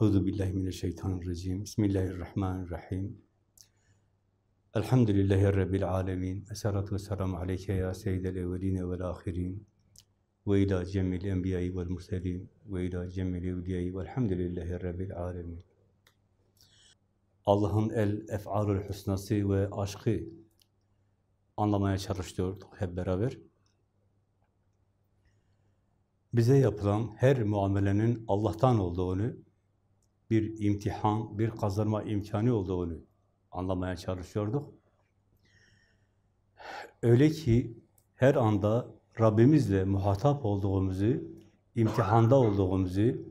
Euzu billahi mineşşeytanirracim. Bismillahirrahmanirrahim. Elhamdülillahi rabbil alamin. Essalatu vesselamu aleyke ya seyyidel evvelin ve'l ahirin. Ve ila cemil enbiya'i ve'l murselin ve ila cemil evliya'i ve'lhamdülillahi rabbil alamin. Allah'ın el ef'alül husnası ve aşkı anlamaya çalışıyorduk hep beraber. Bize yapılan her muamelenin Allah'tan olduğunu, bir imtihan, bir kazanma imkanı olduğunu anlamaya çalışıyorduk. Öyle ki her anda Rabbimizle muhatap olduğumuzu, imtihanda olduğumuzu,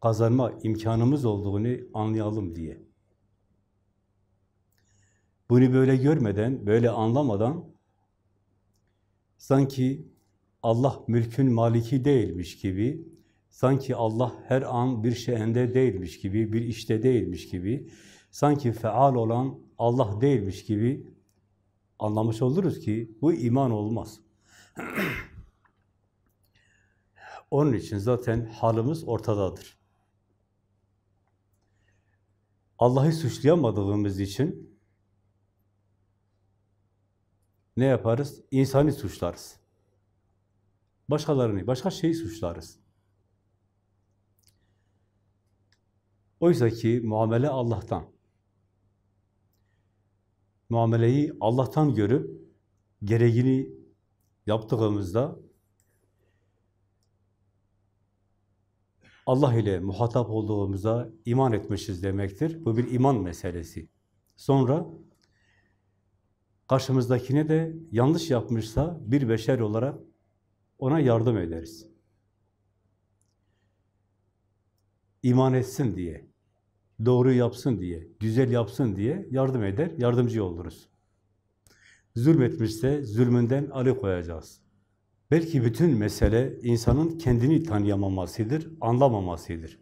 kazanma imkanımız olduğunu anlayalım diye. Bunu böyle görmeden, böyle anlamadan sanki Allah mülkün maliki değilmiş gibi, sanki Allah her an bir şeyinde değilmiş gibi, bir işte değilmiş gibi, sanki feal olan Allah değilmiş gibi anlamış oluruz ki bu iman olmaz. Onun için zaten halimiz ortadadır. Allah'ı suçlayamadığımız için ne yaparız? İnsani suçlarız. Başkalarını, başka şeyi suçlarız. Oysa ki muamele Allah'tan. Muameleyi Allah'tan görüp gereğini yaptığımızda Allah ile muhatap olduğumuza iman etmişiz demektir. Bu bir iman meselesi. Sonra karşımızdakine de yanlış yapmışsa bir beşer olarak ona yardım ederiz. İman etsin diye, doğru yapsın diye, güzel yapsın diye yardım eder, yardımcı oluruz. Zulmetmişse zulmünden alıkoyacağız. Belki bütün mesele insanın kendini tanıyamamasıdır, anlamamasıdır.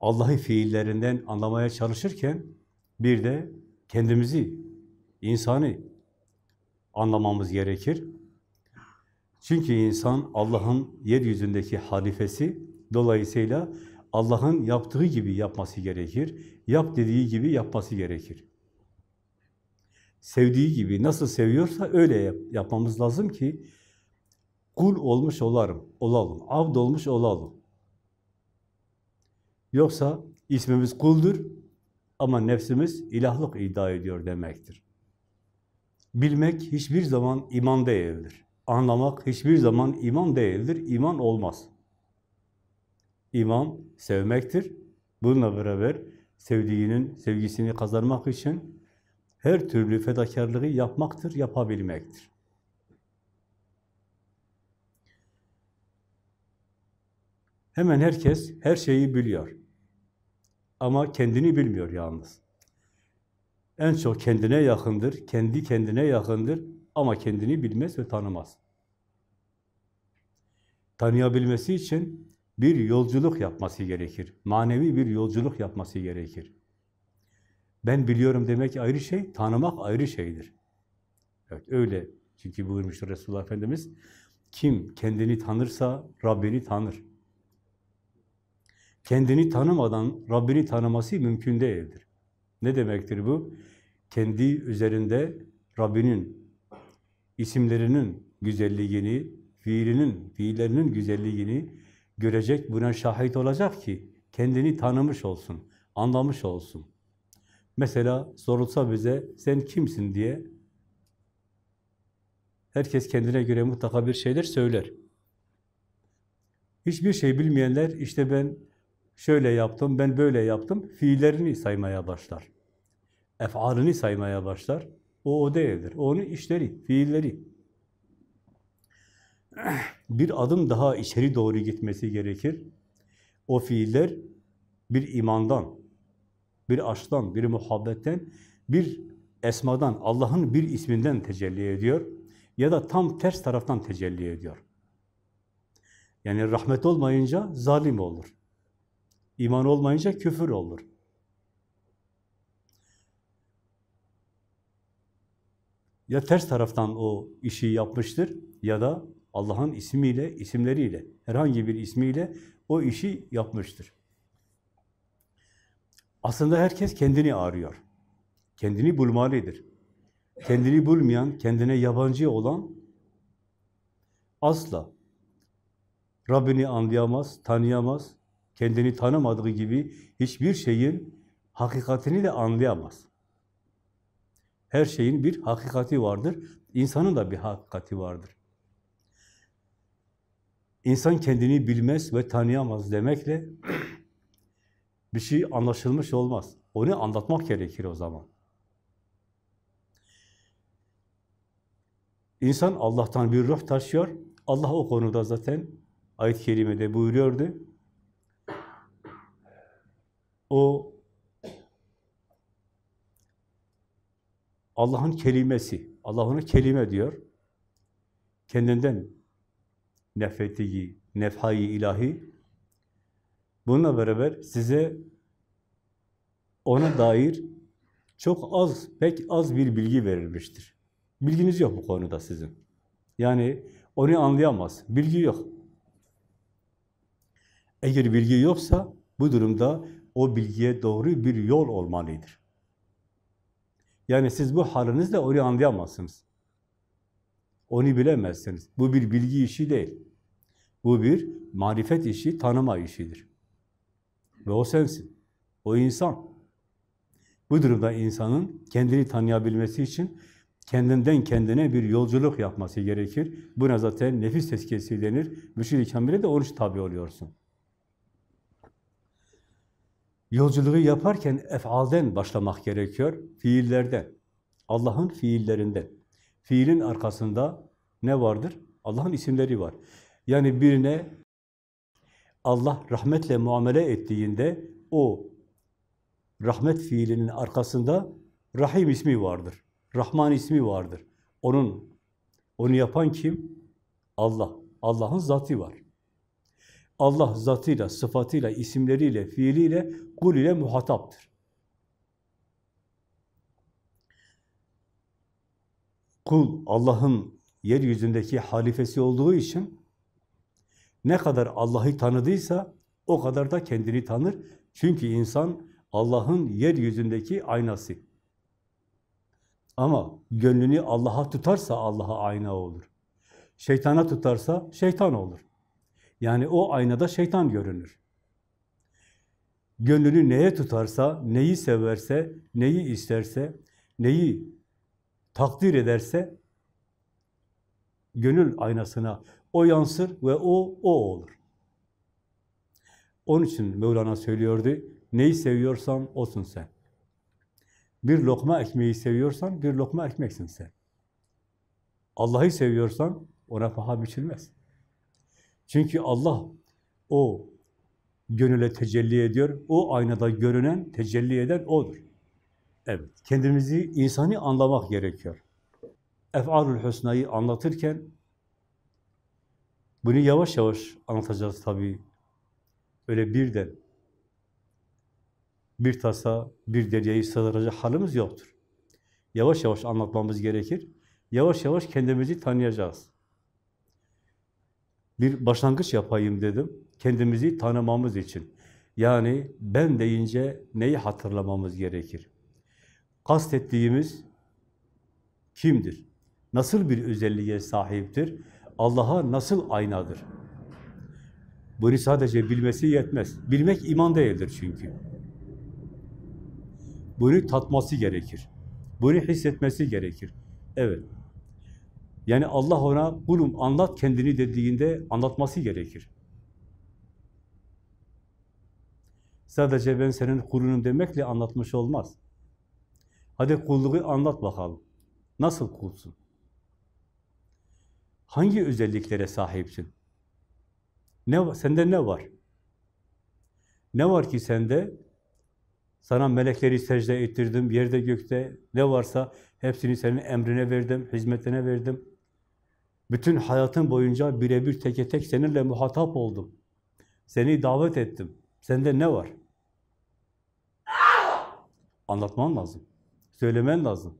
Allah'ı fiillerinden anlamaya çalışırken bir de kendimizi, insanı anlamamız gerekir. Çünkü insan Allah'ın yeryüzündeki halifesi, dolayısıyla Allah'ın yaptığı gibi yapması gerekir, yap dediği gibi yapması gerekir. Sevdiği gibi nasıl seviyorsa öyle yap yapmamız lazım ki kul olmuş olarım, olalım, abd olmuş olalım. Yoksa ismimiz kuldur ama nefsimiz ilahlık iddia ediyor demektir. Bilmek hiçbir zaman iman değildir. Anlamak hiçbir zaman iman değildir, iman olmaz. İman sevmektir. Bununla beraber sevdiğinin sevgisini kazanmak için her türlü fedakarlığı yapmaktır, yapabilmektir. Hemen herkes her şeyi biliyor. Ama kendini bilmiyor yalnız. En çok kendine yakındır, kendi kendine yakındır ama kendini bilmez ve tanımaz. Tanıyabilmesi için bir yolculuk yapması gerekir. Manevi bir yolculuk yapması gerekir. Ben biliyorum demek ayrı şey, tanımak ayrı şeydir. Evet öyle. Çünkü buyurmuştur Resulullah Efendimiz, kim kendini tanırsa Rabbini tanır. Kendini tanımadan Rabbini tanıması mümkün değildir. Ne demektir bu? Kendi üzerinde Rabbinin isimlerinin güzelliğini, fiilinin, fiillerinin güzelliğini görecek, buna şahit olacak ki kendini tanımış olsun, anlamış olsun. Mesela sorulsa bize sen kimsin diye herkes kendine göre mutlaka bir şeyler söyler. Hiçbir şey bilmeyenler işte ben şöyle yaptım, ben böyle yaptım, fiillerini saymaya başlar. Ef'alini saymaya başlar. O o değildir. Onun işleri, fiilleri. Bir adım daha içeri doğru gitmesi gerekir. O fiiller bir imandan, bir aşktan, bir muhabbetten, bir esmadan, Allah'ın bir isminden tecelli ediyor. Ya da tam ters taraftan tecelli ediyor. Yani rahmet olmayınca zalim olur. İman olmayınca küfür olur. Ya ters taraftan o işi yapmıştır ya da Allah'ın ismiyle, isimleriyle, herhangi bir ismiyle o işi yapmıştır. Aslında herkes kendini arıyor. Kendini bulmalıdır. Kendini bulmayan, kendine yabancı olan asla Rabbini anlayamaz, tanıyamaz, kendini tanımadığı gibi hiçbir şeyin hakikatini de anlayamaz. Her şeyin bir hakikati vardır. İnsanın da bir hakikati vardır. İnsan kendini bilmez ve tanıyamaz demekle bir şey anlaşılmış olmaz. Onu anlatmak gerekir o zaman. İnsan Allah'tan bir ruh taşıyor. Allah o konuda zaten ayet-i kerimede buyuruyordu. O Allah'ın kelimesi. Allah ona kelime diyor. Kendinden nefrettiği, nefhayı ilahi bununla beraber size ona dair çok az, pek az bir bilgi verilmiştir. Bilginiz yok bu konuda sizin. Yani onu anlayamaz. Bilgi yok. Eğer bilgi yoksa bu durumda o bilgiye doğru bir yol olmalıdır. Yani siz bu halinizle onu anlayamazsınız. Onu bilemezsiniz. Bu bir bilgi işi değil. Bu bir marifet işi, tanıma işidir. Ve o sensin. O insan. Bu durumda insanın kendini tanıyabilmesi için kendinden kendine bir yolculuk yapması gerekir. Buna zaten nefis tezkiyesi denir. Müşir-i Kamil'e de oruç tabi oluyorsun. Yolculuğu yaparken efalden başlamak gerekiyor, fiillerden. Allah'ın fiillerinden. Fiilin arkasında ne vardır? Allah'ın isimleri var. Yani birine Allah rahmetle muamele ettiğinde o rahmet fiilinin arkasında Rahim ismi vardır. Rahman ismi vardır. Onun onu yapan kim? Allah. Allah'ın zatı var. Allah zatıyla, sıfatıyla, isimleriyle, fiiliyle, kul ile muhataptır. Kul Allah'ın yeryüzündeki halifesi olduğu için ne kadar Allah'ı tanıdıysa o kadar da kendini tanır. Çünkü insan Allah'ın yeryüzündeki aynası. Ama gönlünü Allah'a tutarsa Allah'a ayna olur. Şeytana tutarsa şeytan olur. Yani o aynada şeytan görünür. Gönlünü neye tutarsa, neyi severse, neyi isterse, neyi takdir ederse gönül aynasına o yansır ve o, o olur. Onun için Mevlana söylüyordu, neyi seviyorsan olsun sen. Bir lokma ekmeği seviyorsan, bir lokma ekmeksin sen. Allah'ı seviyorsan ona paha biçilmez. Çünkü Allah o gönüle tecelli ediyor. O aynada görünen, tecelli eden O'dur. Evet, kendimizi insani anlamak gerekiyor. Ef'alül Hüsna'yı anlatırken bunu yavaş yavaş anlatacağız tabii. Öyle birden bir tasa, bir deryayı sığdıracak halimiz yoktur. Yavaş yavaş anlatmamız gerekir. Yavaş yavaş kendimizi tanıyacağız. Bir başlangıç yapayım dedim. Kendimizi tanımamız için. Yani ben deyince neyi hatırlamamız gerekir? Kastettiğimiz kimdir? Nasıl bir özelliğe sahiptir? Allah'a nasıl aynadır? Bunu sadece bilmesi yetmez. Bilmek iman değildir çünkü. Bunu tatması gerekir. Bunu hissetmesi gerekir. Evet. Yani Allah ona kulum anlat kendini dediğinde anlatması gerekir. Sadece ben senin kulunum demekle anlatmış olmaz. Hadi kulluğu anlat bakalım. Nasıl kulsun? Hangi özelliklere sahipsin? Ne sende ne var? Ne var ki sende? Sana melekleri secde ettirdim, yerde gökte ne varsa hepsini senin emrine verdim, hizmetine verdim. Bütün hayatın boyunca birebir teke tek seninle muhatap oldum. Seni davet ettim. Sende ne var? Anlatman lazım. Söylemen lazım.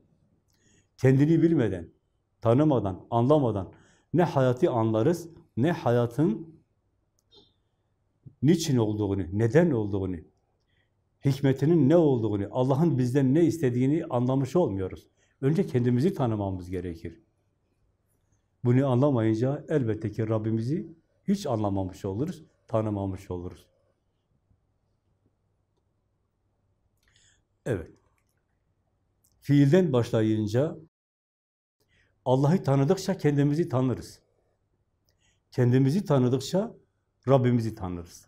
Kendini bilmeden, tanımadan, anlamadan ne hayatı anlarız, ne hayatın niçin olduğunu, neden olduğunu, hikmetinin ne olduğunu, Allah'ın bizden ne istediğini anlamış olmuyoruz. Önce kendimizi tanımamız gerekir. Bunu anlamayınca elbette ki Rabbimizi hiç anlamamış oluruz, tanımamış oluruz. Evet. Fiilden başlayınca Allah'ı tanıdıkça kendimizi tanırız. Kendimizi tanıdıkça Rabbimizi tanırız.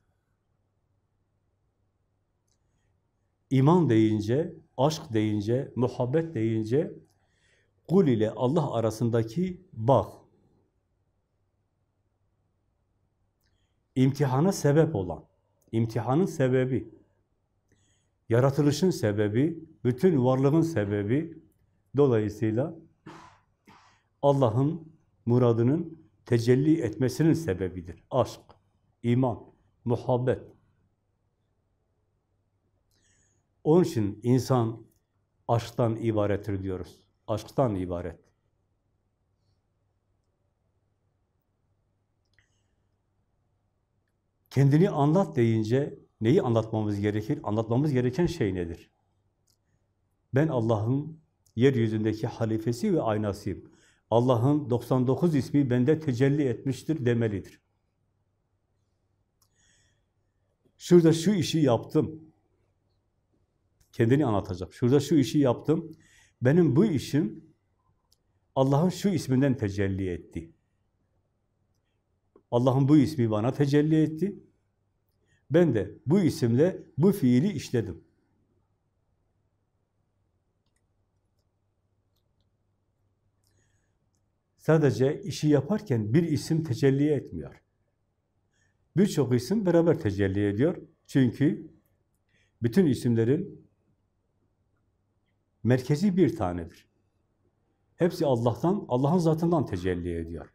İman deyince, aşk deyince, muhabbet deyince kul ile Allah arasındaki bağ. İmtihana sebep olan, imtihanın sebebi, yaratılışın sebebi, bütün varlığın sebebi, dolayısıyla Allah'ın muradının tecelli etmesinin sebebidir. Aşk, iman, muhabbet. Onun için insan aşktan ibarettir diyoruz. Aşktan ibaret. Kendini anlat deyince neyi anlatmamız gerekir? Anlatmamız gereken şey nedir? Ben Allah'ın yeryüzündeki halifesi ve aynasıyım. Allah'ın 99 ismi bende tecelli etmiştir demelidir. Şurada şu işi yaptım. Kendini anlatacak. Şurada şu işi yaptım. Benim bu işim Allah'ın şu isminden tecelli etti. Allah'ın bu ismi bana tecelli etti. Ben de bu isimle bu fiili işledim. Sadece işi yaparken bir isim tecelli etmiyor. Birçok isim beraber tecelli ediyor. Çünkü bütün isimlerin merkezi bir tanedir. Hepsi Allah'tan, Allah'ın zatından tecelli ediyor.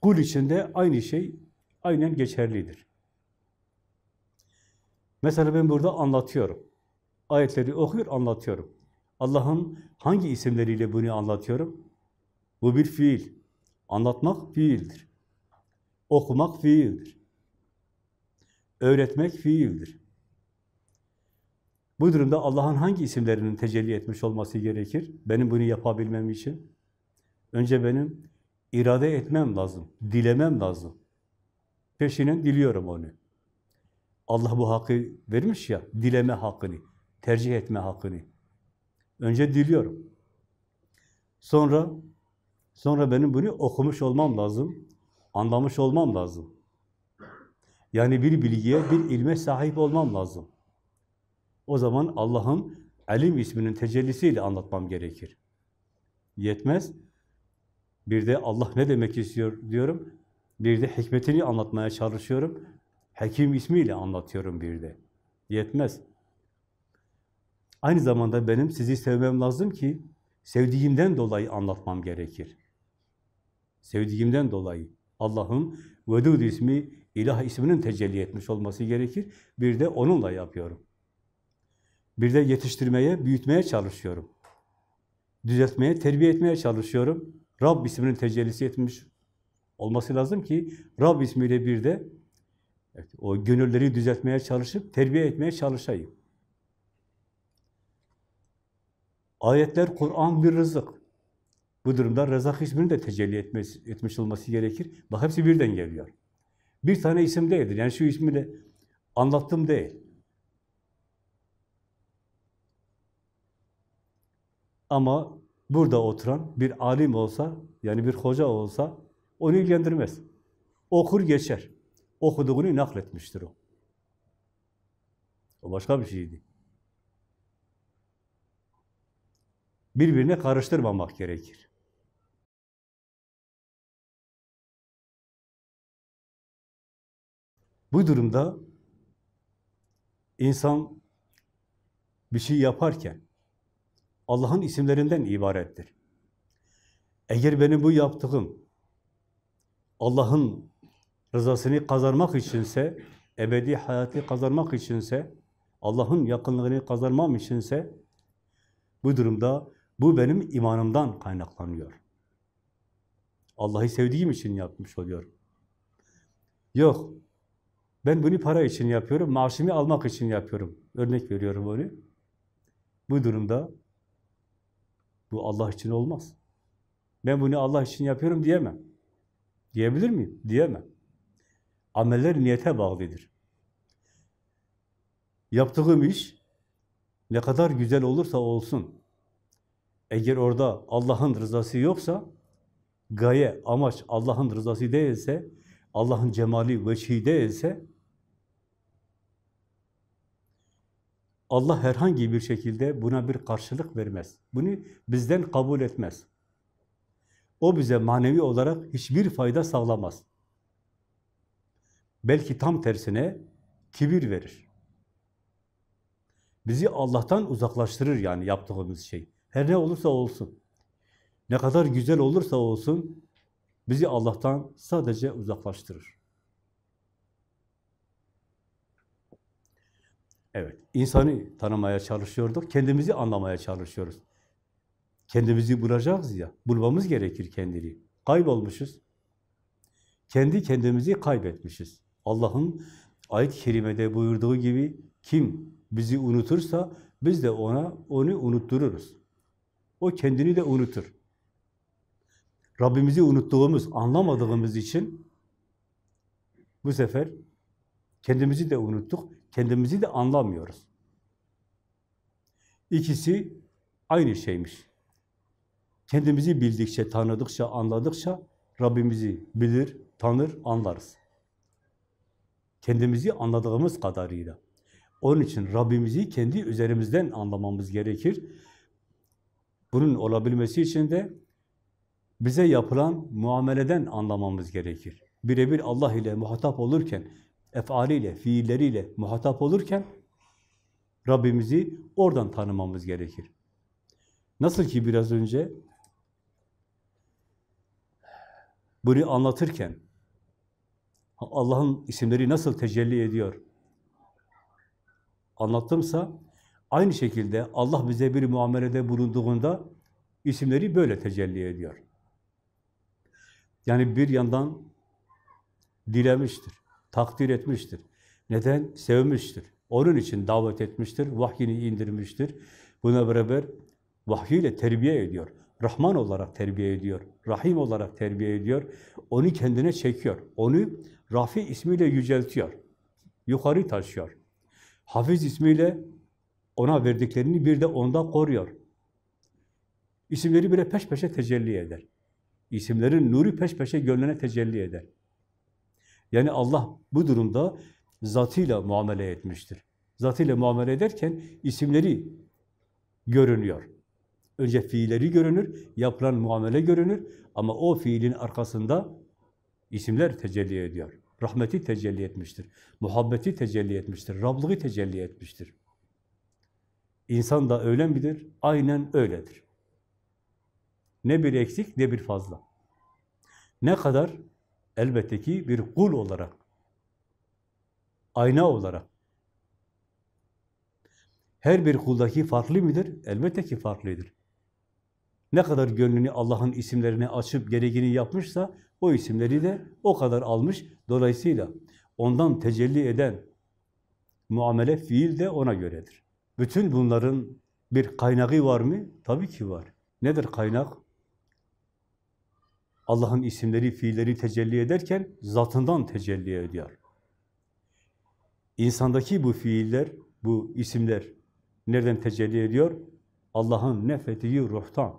Kul içinde aynı şey aynen geçerlidir. Mesela ben burada anlatıyorum. Ayetleri okuyor, anlatıyorum. Allah'ın hangi isimleriyle bunu anlatıyorum? Bu bir fiil. Anlatmak fiildir. Okumak fiildir. Öğretmek fiildir. Bu durumda Allah'ın hangi isimlerinin tecelli etmiş olması gerekir? Benim bunu yapabilmem için. Önce benim irade etmem lazım, dilemem lazım. Peşinen diliyorum onu. Allah bu hakkı vermiş ya, dileme hakkını, tercih etme hakkını. Önce diliyorum. Sonra sonra benim bunu okumuş olmam lazım, anlamış olmam lazım. Yani bir bilgiye, bir ilme sahip olmam lazım. O zaman Allah'ın Alim isminin tecellisiyle anlatmam gerekir. Yetmez. Bir de Allah ne demek istiyor diyorum. Bir de hikmetini anlatmaya çalışıyorum. Hakim ismiyle anlatıyorum bir de. Yetmez. Aynı zamanda benim sizi sevmem lazım ki sevdiğimden dolayı anlatmam gerekir. Sevdiğimden dolayı Allah'ın Vedud ismi, ilah isminin tecelli etmiş olması gerekir. Bir de onunla yapıyorum. Bir de yetiştirmeye, büyütmeye çalışıyorum. Düzeltmeye, terbiye etmeye çalışıyorum. Rab isminin tecellisi etmiş olması lazım ki Rab ismiyle bir de evet, o gönülleri düzeltmeye çalışıp terbiye etmeye çalışayım. Ayetler Kur'an bir rızık. Bu durumda Rezak isminin de tecelli etmesi, etmiş olması gerekir. Bak hepsi birden geliyor. Bir tane isim değildir. Yani şu ismiyle anlattım değil. Ama burada oturan bir alim olsa, yani bir hoca olsa onu ilgilendirmez. Okur geçer. Okuduğunu nakletmiştir o. O başka bir şeydi. Birbirine karıştırmamak gerekir. Bu durumda insan bir şey yaparken Allah'ın isimlerinden ibarettir. Eğer benim bu yaptığım Allah'ın rızasını kazanmak içinse, ebedi hayatı kazanmak içinse, Allah'ın yakınlığını kazanmam içinse, bu durumda bu benim imanımdan kaynaklanıyor. Allah'ı sevdiğim için yapmış oluyorum. Yok, Ben bunu para için yapıyorum, maaşımı almak için yapıyorum. Örnek veriyorum onu. Bu durumda bu Allah için olmaz. Ben bunu Allah için yapıyorum diyemem. Diyebilir miyim? Diyemem. Ameller niyete bağlıdır. Yaptığım iş ne kadar güzel olursa olsun, eğer orada Allah'ın rızası yoksa, gaye, amaç Allah'ın rızası değilse, Allah'ın cemali, veçhi değilse, Allah herhangi bir şekilde buna bir karşılık vermez. Bunu bizden kabul etmez. O bize manevi olarak hiçbir fayda sağlamaz. Belki tam tersine kibir verir. Bizi Allah'tan uzaklaştırır yani yaptığımız şey. Her ne olursa olsun. Ne kadar güzel olursa olsun bizi Allah'tan sadece uzaklaştırır. Evet, insanı tanımaya çalışıyorduk, kendimizi anlamaya çalışıyoruz. Kendimizi bulacağız ya, bulmamız gerekir kendini. Kaybolmuşuz. Kendi kendimizi kaybetmişiz. Allah'ın ayet-i kerimede buyurduğu gibi kim bizi unutursa biz de ona onu unuttururuz. O kendini de unutur. Rabbimizi unuttuğumuz, anlamadığımız için bu sefer kendimizi de unuttuk, kendimizi de anlamıyoruz. İkisi aynı şeymiş. Kendimizi bildikçe, tanıdıkça, anladıkça Rabbimizi bilir, tanır, anlarız. Kendimizi anladığımız kadarıyla. Onun için Rabbimizi kendi üzerimizden anlamamız gerekir. Bunun olabilmesi için de bize yapılan muameleden anlamamız gerekir. Birebir Allah ile muhatap olurken, efaliyle, fiilleriyle muhatap olurken Rabbimizi oradan tanımamız gerekir. Nasıl ki biraz önce bunu anlatırken Allah'ın isimleri nasıl tecelli ediyor anlattımsa aynı şekilde Allah bize bir muamelede bulunduğunda isimleri böyle tecelli ediyor. Yani bir yandan dilemiştir, takdir etmiştir. Neden? Sevmiştir. Onun için davet etmiştir, vahyini indirmiştir. Buna beraber vahyiyle terbiye ediyor. Rahman olarak terbiye ediyor, Rahim olarak terbiye ediyor. Onu kendine çekiyor. Onu Rafi ismiyle yüceltiyor. Yukarı taşıyor. Hafiz ismiyle ona verdiklerini bir de onda koruyor. İsimleri bile peş peşe tecelli eder. İsimlerin nuru peş peşe gönlüne tecelli eder. Yani Allah bu durumda zatıyla muamele etmiştir. Zatıyla muamele ederken isimleri görünüyor. Önce fiilleri görünür, yapılan muamele görünür ama o fiilin arkasında isimler tecelli ediyor. Rahmeti tecelli etmiştir. Muhabbeti tecelli etmiştir. Rablığı tecelli etmiştir. İnsan da öyle midir? Aynen öyledir. Ne bir eksik ne bir fazla. Ne kadar? Elbette ki bir kul olarak, ayna olarak. Her bir kuldaki farklı mıdır? Elbette ki farklıdır. Ne kadar gönlünü Allah'ın isimlerine açıp gereğini yapmışsa o isimleri de o kadar almış. Dolayısıyla ondan tecelli eden muamele, fiil de ona göredir. Bütün bunların bir kaynağı var mı? Tabii ki var. Nedir kaynak? Allah'ın isimleri, fiilleri tecelli ederken zatından tecelli ediyor. İnsandaki bu fiiller, bu isimler nereden tecelli ediyor? Allah'ın nefettiği ruhtan.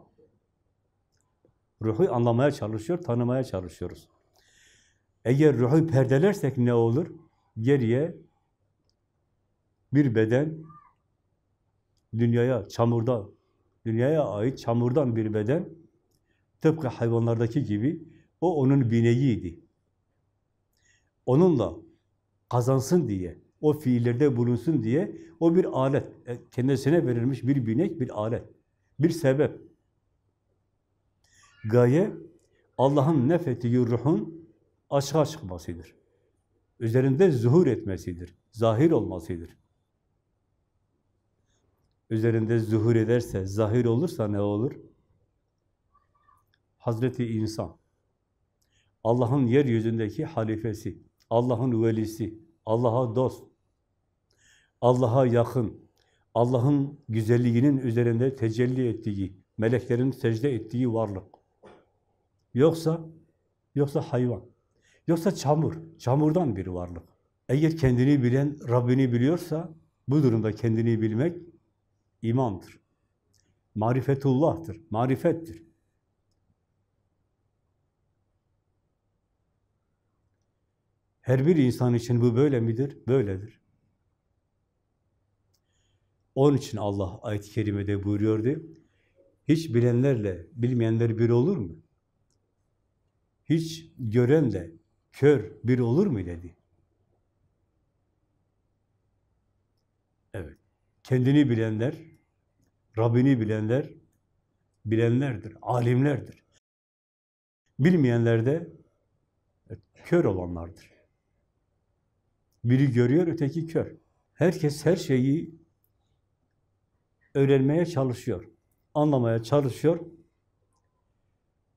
Ruhu anlamaya çalışıyor, tanımaya çalışıyoruz. Eğer ruhu perdelersek ne olur? Geriye bir beden, dünyaya çamurdan, dünyaya ait çamurdan bir beden, tıpkı hayvanlardaki gibi, o onun bineğiydi. Onunla kazansın diye, o fiillerde bulunsun diye, o bir alet, e, kendisine verilmiş bir binek, bir alet, bir sebep. Gaye, Allah'ın nefettiği ruhun açığa çıkmasıdır. Üzerinde zuhur etmesidir, zahir olmasıdır. Üzerinde zuhur ederse, zahir olursa ne olur? Hazreti insan, Allah'ın yeryüzündeki halifesi, Allah'ın velisi, Allah'a dost, Allah'a yakın, Allah'ın güzelliğinin üzerinde tecelli ettiği, meleklerin secde ettiği varlık. Yoksa, yoksa hayvan, yoksa çamur, çamurdan bir varlık. Eğer kendini bilen Rabbini biliyorsa, bu durumda kendini bilmek imandır. Marifetullah'tır, marifettir. Her bir insan için bu böyle midir? Böyledir. Onun için Allah ayet-i kerimede buyuruyordu. Hiç bilenlerle bilmeyenler bir olur mu? Hiç görenle kör bir olur mu dedi. Evet. Kendini bilenler, Rabbini bilenler, bilenlerdir, alimlerdir. Bilmeyenler de kör olanlardır. Biri görüyor, öteki kör. Herkes her şeyi öğrenmeye çalışıyor, anlamaya çalışıyor.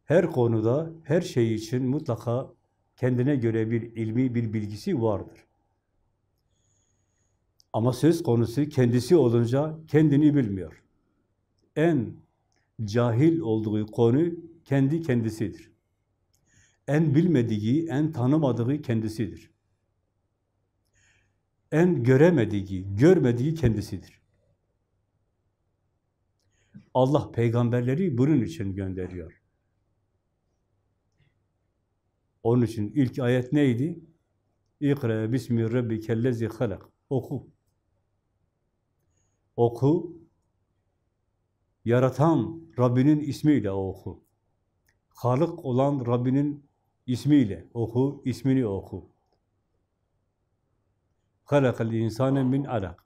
Her konuda, her şey için mutlaka kendine göre bir ilmi, bir bilgisi vardır. Ama söz konusu kendisi olunca kendini bilmiyor. En cahil olduğu konu kendi kendisidir. En bilmediği, en tanımadığı kendisidir. En göremediği, görmediği kendisidir. Allah peygamberleri bunun için gönderiyor. Onun için ilk ayet neydi? İkra bismi rabbikellezi halak. Oku. Oku. Yaratan Rabbinin ismiyle oku. Halık olan Rabbinin ismiyle oku, ismini oku. Halakal insane min alak.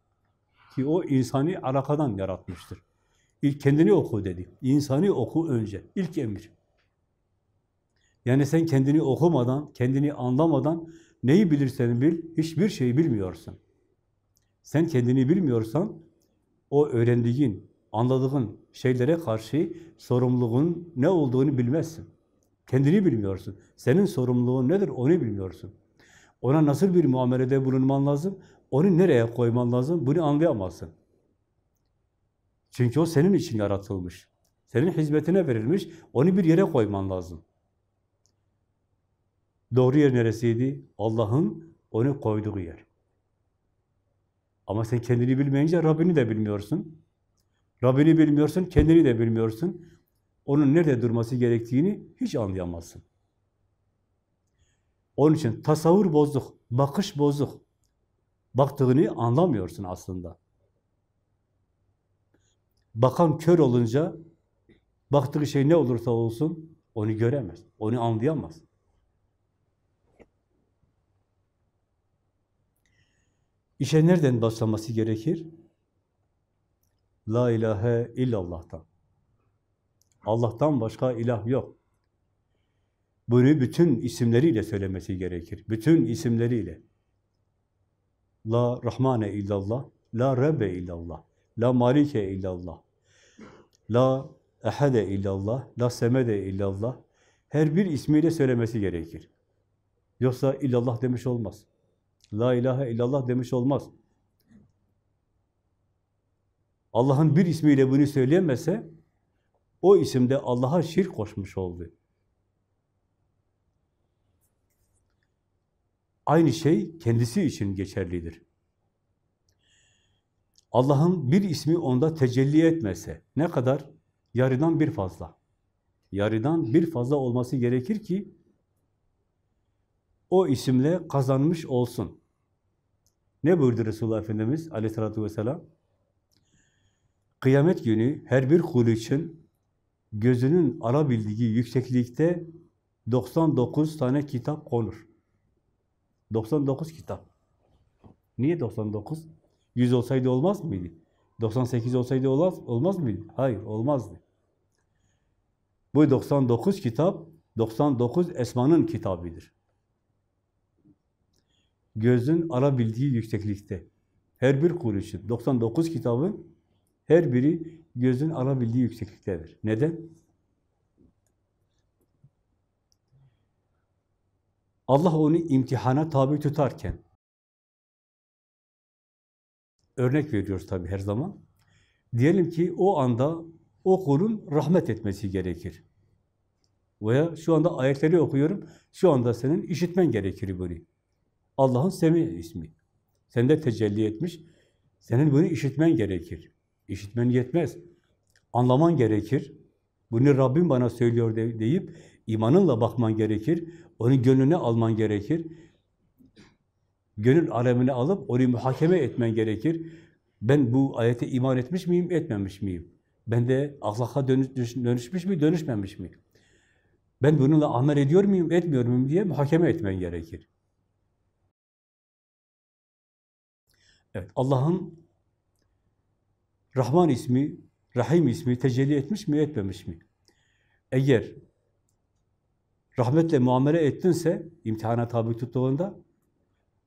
Ki o insani alakadan yaratmıştır. İlk kendini oku dedi. İnsani oku önce. İlk emir. Yani sen kendini okumadan, kendini anlamadan neyi bilirsen bil, hiçbir şeyi bilmiyorsun. Sen kendini bilmiyorsan o öğrendiğin, anladığın şeylere karşı sorumluluğun ne olduğunu bilmezsin. Kendini bilmiyorsun. Senin sorumluluğun nedir onu bilmiyorsun. Ona nasıl bir muamelede bulunman lazım, onu nereye koyman lazım bunu anlayamazsın. Çünkü o senin için yaratılmış. Senin hizmetine verilmiş, onu bir yere koyman lazım. Doğru yer neresiydi? Allah'ın onu koyduğu yer. Ama sen kendini bilmeyince Rabbini de bilmiyorsun. Rabbini bilmiyorsun, kendini de bilmiyorsun. Onun nerede durması gerektiğini hiç anlayamazsın. Onun için tasavvur bozuk, bakış bozuk. Baktığını anlamıyorsun aslında. Bakan kör olunca baktığı şey ne olursa olsun onu göremez, onu anlayamaz. İşe nereden başlaması gerekir? La ilahe illallah'tan. Allah'tan başka ilah yok. Bunu bütün isimleriyle söylemesi gerekir. Bütün isimleriyle. La Rahmane illallah, La Rabbe illallah, La Malike illallah, La Ehade illallah, La Semede illallah. Her bir ismiyle söylemesi gerekir. Yoksa illallah demiş olmaz. La ilahe illallah demiş olmaz. Allah'ın bir ismiyle bunu söyleyemezse, o isimde Allah'a şirk koşmuş oldu. Aynı şey kendisi için geçerlidir. Allah'ın bir ismi onda tecelli etmese, ne kadar? Yarıdan bir fazla. Yarıdan bir fazla olması gerekir ki, o isimle kazanmış olsun. Ne buyurdu Resulullah Efendimiz aleyhissalatü vesselam? Kıyamet günü her bir kul için gözünün alabildiği yükseklikte 99 tane kitap konur. 99 kitap. Niye 99? 100 olsaydı olmaz mıydı? 98 olsaydı olmaz, olmaz mıydı? Hayır, olmazdı. Bu 99 kitap, 99 esmanın kitabıdır. Gözün alabildiği yükseklikte. Her bir için 99 kitabın her biri gözün alabildiği yüksekliktedir. Neden? Allah onu imtihana tabi tutarken, örnek veriyoruz tabii her zaman. Diyelim ki o anda o kulun rahmet etmesi gerekir. Veya şu anda ayetleri okuyorum, şu anda senin işitmen gerekir bunu. Allah'ın Semi ismi. Sende tecelli etmiş, senin bunu işitmen gerekir. İşitmen yetmez. Anlaman gerekir. Bunu Rabbim bana söylüyor de- deyip imanınla bakman gerekir. Onu gönlüne alman gerekir. Gönül alemine alıp onu muhakeme etmen gerekir. Ben bu ayete iman etmiş miyim, etmemiş miyim? Ben de ahlaka dönüş, dönüşmüş mü, dönüşmemiş mi? Ben bununla amel ediyor muyum, etmiyor muyum diye muhakeme etmen gerekir. Evet, Allah'ın Rahman ismi, Rahim ismi tecelli etmiş mi, etmemiş mi? Eğer rahmetle muamele ettinse, imtihana tabi tuttuğunda,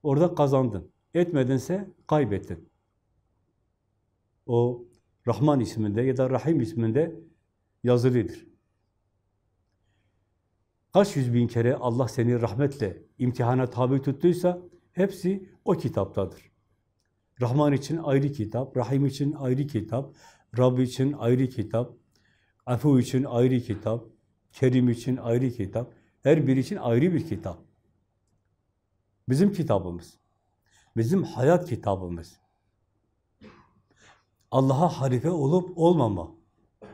orada kazandın. Etmedinse kaybettin. O Rahman isminde ya da Rahim isminde yazılıdır. Kaç yüz bin kere Allah seni rahmetle imtihana tabi tuttuysa hepsi o kitaptadır. Rahman için ayrı kitap, Rahim için ayrı kitap, Rab için ayrı kitap, Afu için ayrı kitap, Kerim için ayrı kitap, her biri için ayrı bir kitap. Bizim kitabımız, bizim hayat kitabımız. Allah'a harife olup olmama,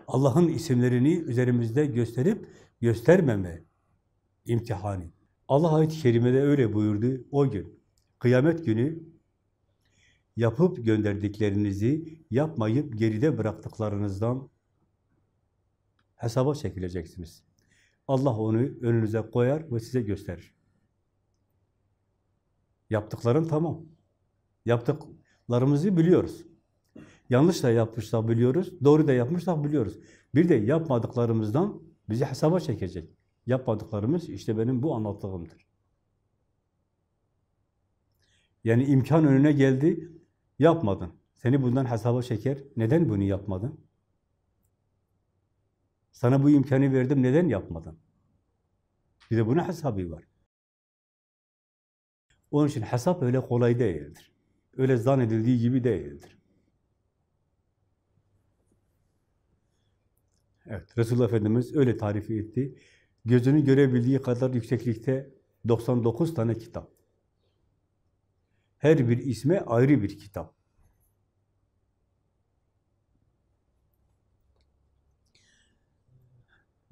Allah'ın isimlerini üzerimizde gösterip göstermeme imtihanı. Allah ayet-i kerimede öyle buyurdu o gün. Kıyamet günü yapıp gönderdiklerinizi yapmayıp geride bıraktıklarınızdan hesaba çekileceksiniz. Allah onu önünüze koyar ve size gösterir. Yaptıkların tamam. Yaptıklarımızı biliyoruz. Yanlış da yapmışsak biliyoruz, doğru da yapmışsak biliyoruz. Bir de yapmadıklarımızdan bizi hesaba çekecek. Yapmadıklarımız işte benim bu anlattığımdır. Yani imkan önüne geldi, yapmadın. Seni bundan hesaba çeker. Neden bunu yapmadın? Sana bu imkanı verdim, neden yapmadın? Bir de bunun hesabı var. Onun için hesap öyle kolay değildir. Öyle zannedildiği gibi değildir. Evet, Resulullah Efendimiz öyle tarifi etti. Gözünün görebildiği kadar yükseklikte 99 tane kitap. Her bir isme ayrı bir kitap.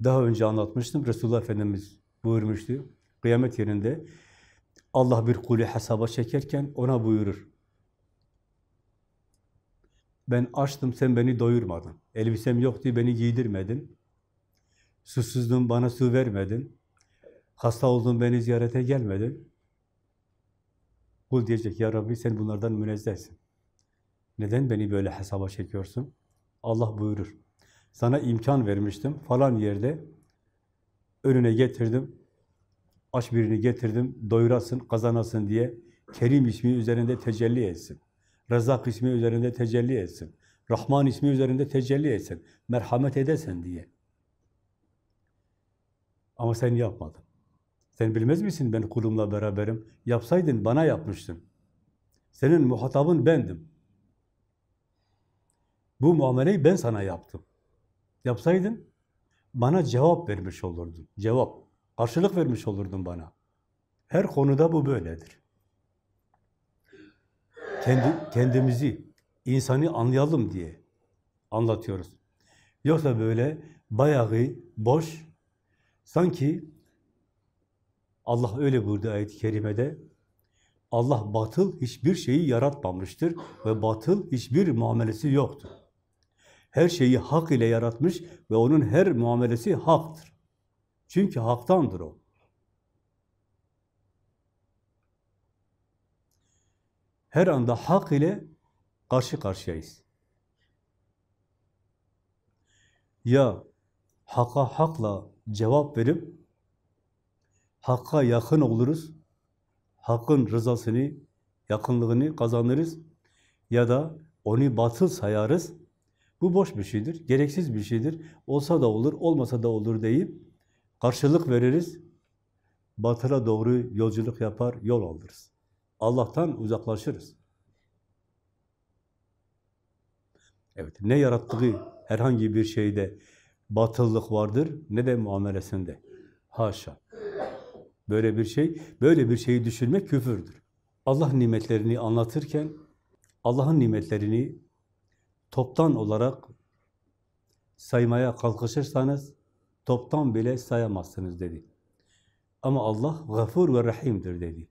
Daha önce anlatmıştım. Resulullah Efendimiz buyurmuştu. Kıyamet yerinde Allah bir kulü hesaba çekerken ona buyurur. Ben açtım, sen beni doyurmadın. Elbisem yoktu, beni giydirmedin. Susuzdum, bana su vermedin. Hasta oldum, beni ziyarete gelmedin. Kul diyecek, ya Rabbi sen bunlardan münezzehsin. Neden beni böyle hesaba çekiyorsun? Allah buyurur. Sana imkan vermiştim, falan yerde önüne getirdim, aç birini getirdim, doyurasın, kazanasın diye Kerim ismi üzerinde tecelli etsin. Rezzak ismi üzerinde tecelli etsin. Rahman ismi üzerinde tecelli etsin. Merhamet edesin diye. Ama sen yapmadın. Sen bilmez misin ben kulumla beraberim? Yapsaydın bana yapmıştın. Senin muhatabın bendim. Bu muameleyi ben sana yaptım. Yapsaydın bana cevap vermiş olurdun. Cevap. Karşılık vermiş olurdun bana. Her konuda bu böyledir. Kendi, kendimizi, insanı anlayalım diye anlatıyoruz. Yoksa böyle bayağı boş, sanki Allah öyle buyurdu ayet-i kerimede, Allah batıl hiçbir şeyi yaratmamıştır ve batıl hiçbir muamelesi yoktur. Her şeyi hak ile yaratmış ve onun her muamelesi haktır. Çünkü haktandır o. Her anda hak ile karşı karşıyayız. Ya haka hakla cevap verip hakka yakın oluruz, hakkın rızasını, yakınlığını kazanırız ya da onu batıl sayarız. Bu boş bir şeydir, gereksiz bir şeydir. Olsa da olur, olmasa da olur deyip karşılık veririz. Batıla doğru yolculuk yapar, yol alırız. Allah'tan uzaklaşırız. Evet, ne yarattığı herhangi bir şeyde batıllık vardır, ne de muamelesinde. Haşa. Böyle bir şey, böyle bir şeyi düşünmek küfürdür. Allah nimetlerini anlatırken, Allah'ın nimetlerini toptan olarak saymaya kalkışırsanız, toptan bile sayamazsınız dedi. Ama Allah gafur ve rahimdir dedi.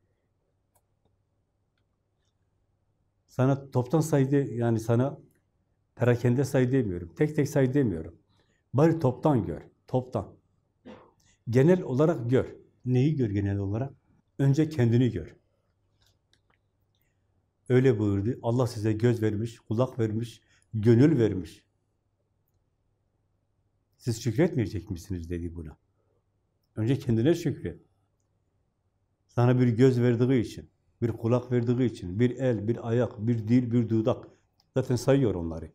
Sana toptan say de, yani sana perakende say demiyorum. Tek tek say demiyorum. Bari toptan gör. Toptan. Genel olarak gör. Neyi gör genel olarak? Önce kendini gör. Öyle buyurdu. Allah size göz vermiş, kulak vermiş, gönül vermiş. Siz şükretmeyecek misiniz dedi buna. Önce kendine şükret. Sana bir göz verdiği için, bir kulak verdiği için, bir el, bir ayak, bir dil, bir dudak. Zaten sayıyor onları.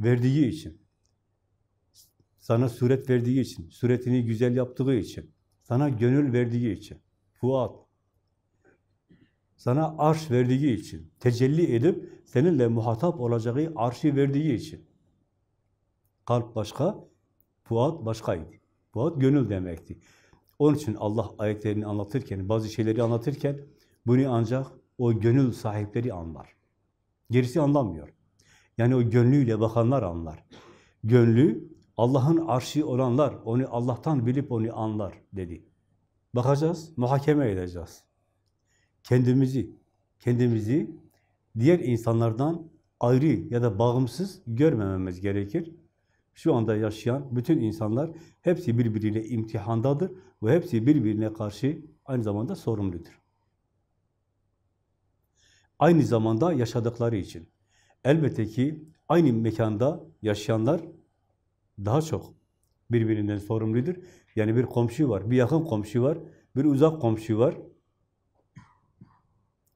Verdiği için. Sana suret verdiği için, suretini güzel yaptığı için, sana gönül verdiği için, fuat, sana arş verdiği için, tecelli edip seninle muhatap olacağı arşı verdiği için. Kalp başka, fuat başkaydı. Fuat gönül demekti. Onun için Allah ayetlerini anlatırken, bazı şeyleri anlatırken bunu ancak o gönül sahipleri anlar. Gerisi anlamıyor. Yani o gönlüyle bakanlar anlar. Gönlü Allah'ın arşı olanlar, onu Allah'tan bilip onu anlar dedi. Bakacağız, muhakeme edeceğiz. Kendimizi, kendimizi diğer insanlardan ayrı ya da bağımsız görmememiz gerekir. Şu anda yaşayan bütün insanlar hepsi birbiriyle imtihandadır ve hepsi birbirine karşı aynı zamanda sorumludur. Aynı zamanda yaşadıkları için. Elbette ki aynı mekanda yaşayanlar daha çok birbirinden sorumludur. Yani bir komşu var, bir yakın komşu var, bir uzak komşu var.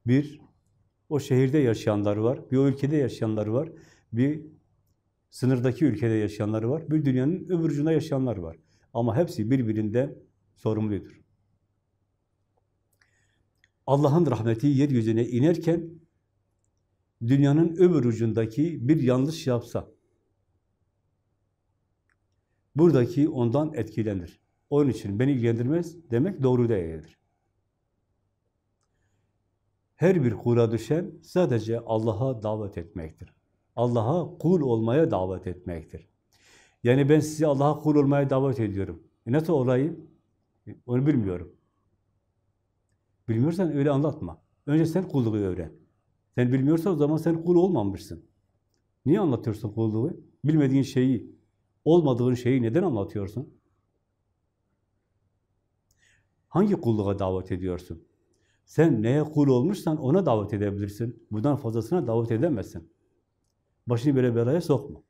Bir o şehirde yaşayanlar var, bir o ülkede yaşayanlar var, bir sınırdaki ülkede yaşayanlar var, bir dünyanın öbür ucunda yaşayanlar var. Ama hepsi birbirinden sorumludur. Allah'ın rahmeti yeryüzüne inerken dünyanın öbür ucundaki bir yanlış yapsa buradaki ondan etkilenir. Onun için beni ilgilendirmez demek doğru değildir. Her bir kula düşen sadece Allah'a davet etmektir. Allah'a kul olmaya davet etmektir. Yani ben sizi Allah'a kul olmaya davet ediyorum. E nasıl olayım? E, onu bilmiyorum. Bilmiyorsan öyle anlatma. Önce sen kulluğu öğren. Sen bilmiyorsan o zaman sen kul olmamışsın. Niye anlatıyorsun kulluğu? Bilmediğin şeyi, olmadığın şeyi neden anlatıyorsun? Hangi kulluğa davet ediyorsun? Sen neye kul olmuşsan ona davet edebilirsin. Bundan fazlasına davet edemezsin. Başını böyle belaya sokma.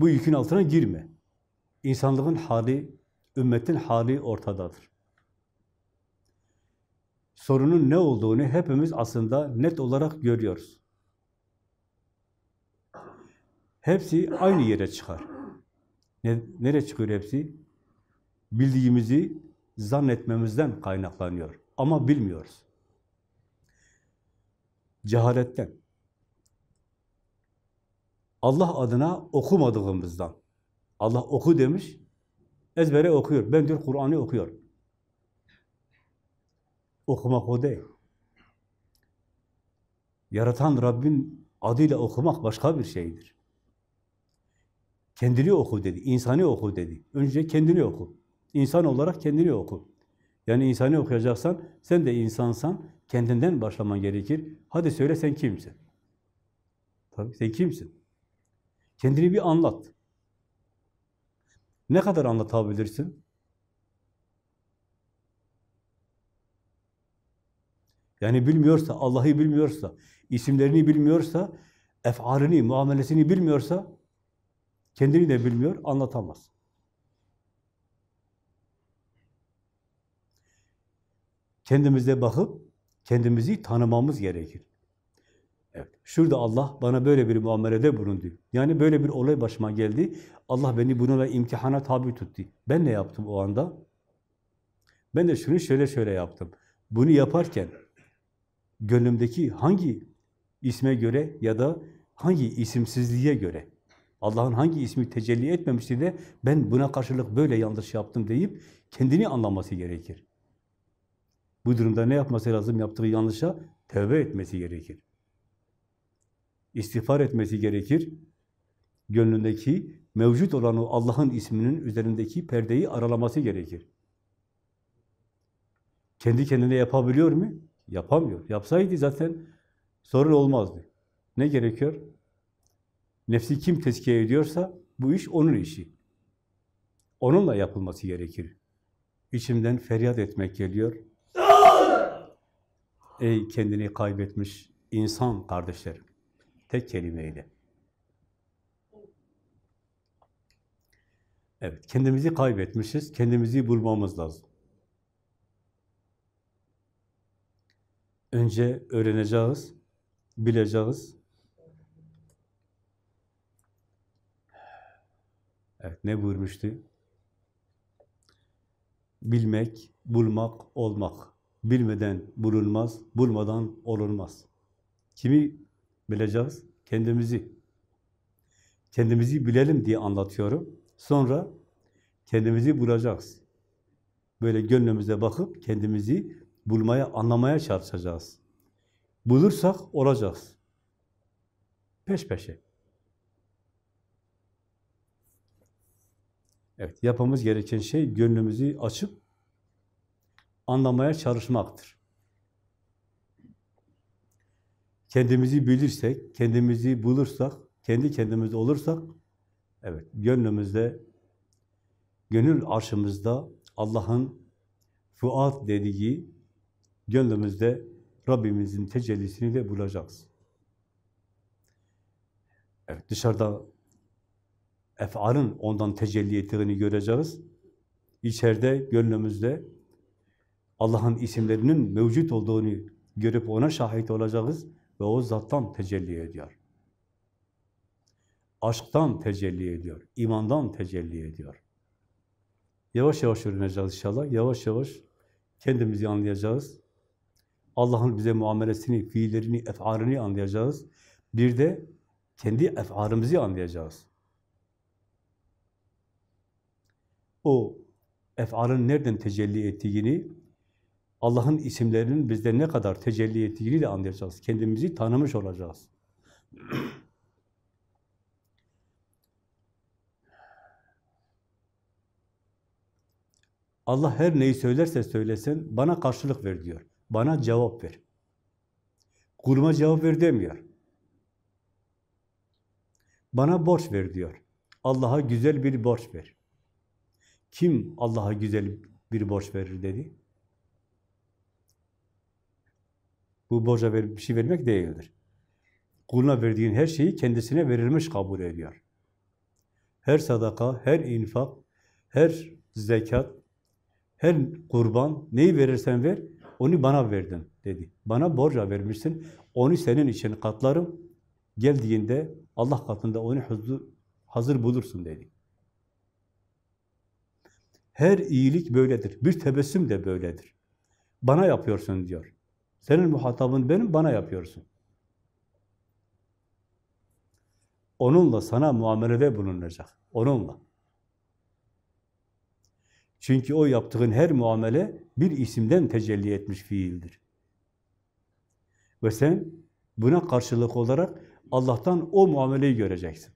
Bu yükün altına girme. İnsanlığın hali, ümmetin hali ortadadır. Sorunun ne olduğunu hepimiz aslında net olarak görüyoruz. Hepsi aynı yere çıkar. Ne, nereye çıkıyor hepsi? Bildiğimizi zannetmemizden kaynaklanıyor. Ama bilmiyoruz. Cehaletten. Allah adına okumadığımızdan. Allah oku demiş, ezbere okuyor. Ben diyor Kur'an'ı okuyor. Okumak o değil. Yaratan Rabbin adıyla okumak başka bir şeydir. Kendini oku dedi, insani oku dedi. Önce kendini oku. İnsan olarak kendini oku. Yani insani okuyacaksan, sen de insansan, kendinden başlaman gerekir. Hadi söyle sen kimsin? Tabii sen kimsin? Kendini bir anlat. Ne kadar anlatabilirsin? Yani bilmiyorsa, Allah'ı bilmiyorsa, isimlerini bilmiyorsa, ef'alini, muamelesini bilmiyorsa, kendini de bilmiyor, anlatamaz. Kendimize bakıp, kendimizi tanımamız gerekir. Evet, şurada Allah bana böyle bir muamelede bulundu. Yani böyle bir olay başıma geldi. Allah beni bununla imtihana tabi tuttu. Ben ne yaptım o anda? Ben de şunu şöyle şöyle yaptım. Bunu yaparken gönlümdeki hangi isme göre ya da hangi isimsizliğe göre, Allah'ın hangi ismi tecelli etmemişti de ben buna karşılık böyle yanlış yaptım deyip kendini anlaması gerekir. Bu durumda ne yapması lazım? Yaptığı yanlışa tövbe etmesi gerekir. İstiğfar etmesi gerekir. Gönlündeki mevcut olan o Allah'ın isminin üzerindeki perdeyi aralaması gerekir. Kendi kendine yapabiliyor mu? Yapamıyor. Yapsaydı zaten sorun olmazdı. Ne gerekiyor? Nefsi kim tezkiye ediyorsa bu iş onun işi. Onunla yapılması gerekir. İçimden feryat etmek geliyor. Ey kendini kaybetmiş insan kardeşlerim. Tek kelimeyle. Evet, kendimizi kaybetmişiz, kendimizi bulmamız lazım. Önce öğreneceğiz, bileceğiz. Evet, ne buyurmuştu? Bilmek, bulmak, olmak. Bilmeden bulunmaz, bulmadan olunmaz. Kimi bileceğiz? Kendimizi. Kendimizi bilelim diye anlatıyorum. Sonra kendimizi bulacağız. Böyle gönlümüze bakıp kendimizi bulmaya, anlamaya çalışacağız. Bulursak olacağız. Peş peşe. Evet, yapmamız gereken şey gönlümüzü açıp anlamaya çalışmaktır. Kendimizi bilirsek, kendimizi bulursak, kendi kendimiz olursak, evet, gönlümüzde, gönül arşımızda Allah'ın fuat dediği, gönlümüzde Rabbimizin tecellisini de bulacağız. Evet, dışarıda ef'alın ondan tecelli ettiğini göreceğiz. İçeride, gönlümüzde Allah'ın isimlerinin mevcut olduğunu görüp ona şahit olacağız ve o zattan tecelli ediyor. Aşktan tecelli ediyor, imandan tecelli ediyor. Yavaş yavaş öğreneceğiz inşallah, yavaş yavaş kendimizi anlayacağız. Allah'ın bize muamelesini, fiillerini, ef'alini anlayacağız. Bir de kendi ef'alimizi anlayacağız. O ef'alın nereden tecelli ettiğini, Allah'ın isimlerinin bizde ne kadar tecelli ettiğini de anlayacağız. Kendimizi tanımış olacağız. Allah her neyi söylerse söylesin, bana karşılık ver diyor. Bana cevap ver. Kuluma cevap ver demiyor. Bana borç ver diyor. Allah'a güzel bir borç ver. Kim Allah'a güzel bir borç verir dedi? Bu borca bir şey vermek değildir. Kuluna verdiğin her şeyi kendisine verilmiş kabul ediyor. Her sadaka, her infak, her zekat, her kurban, neyi verirsen ver, onu bana verdin dedi. Bana borca vermişsin, onu senin için katlarım, geldiğinde Allah katında onu hazır bulursun dedi. Her iyilik böyledir. Bir tebessüm de böyledir. Bana yapıyorsun diyor. Senin muhatabın benim, bana yapıyorsun. Onunla sana muamelede bulunacak. Onunla. Çünkü o yaptığın her muamele bir isimden tecelli etmiş fiildir. Ve sen buna karşılık olarak Allah'tan o muameleyi göreceksin.